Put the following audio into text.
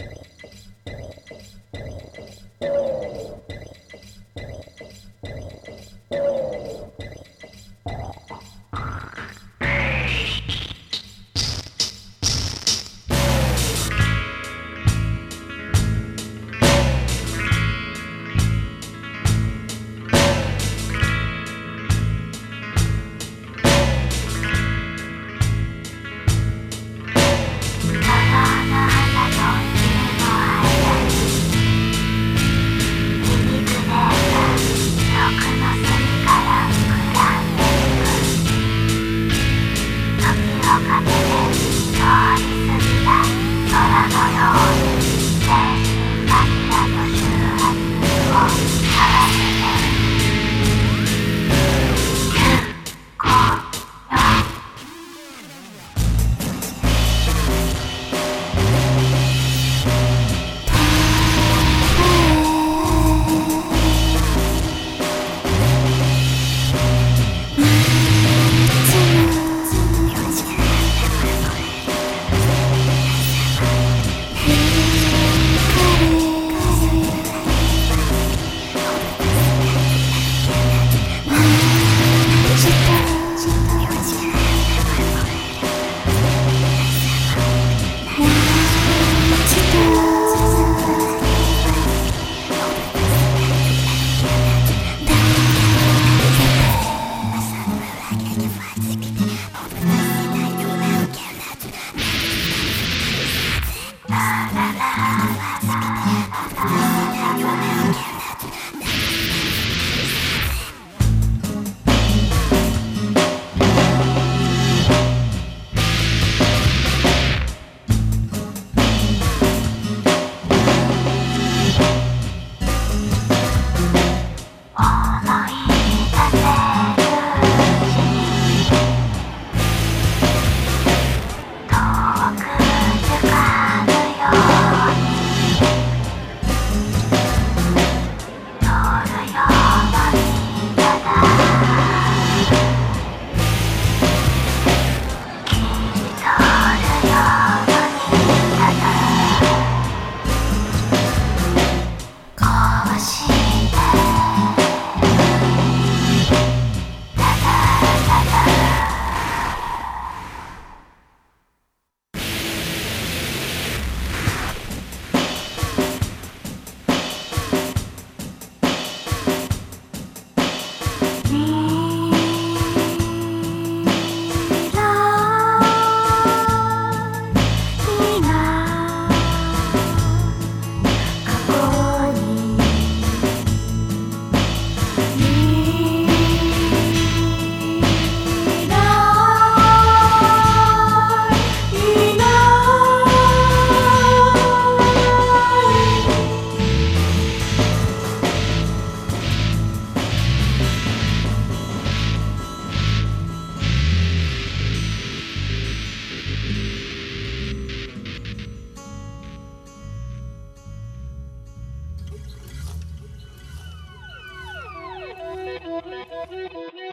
you Thank you.